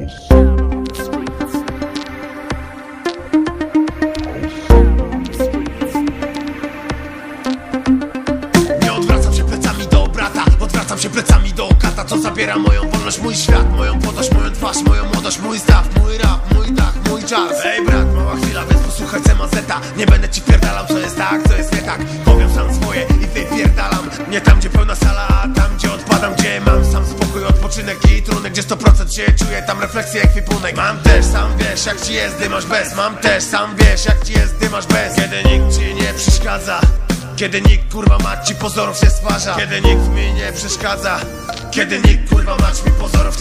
Nie odwracam się plecami do brata Odwracam się plecami do kata Co zabiera moją wolność, mój świat Moją podłość, moją twarz, moją młodość Mój staw, mój rap, mój dach, mój czas. Ej brat, mała chwila, więc posłuchaj CMZ-a Nie będę ci pierdalał, co jest tak, co jest nie tak. Powiem sam swoje i wypierdalam. Nie tam, gdzie pełna sala, a tam, gdzie odpadam Gdzie mam sam spokój, odpoczynek i trunek Gdzie 100% się czuję, tam refleksję, ekwipunek. Mam też, sam wiesz, jak ci jest, dymasz bez. Mam też, sam wiesz, jak ci jest, dymasz bez. Kiedy nikt ci nie przeszkadza kiedy nikt kurwa mać ci pozorów się stwarza. Kiedy nikt mi nie przeszkadza Kiedy nikt kurwa mać mi pozorów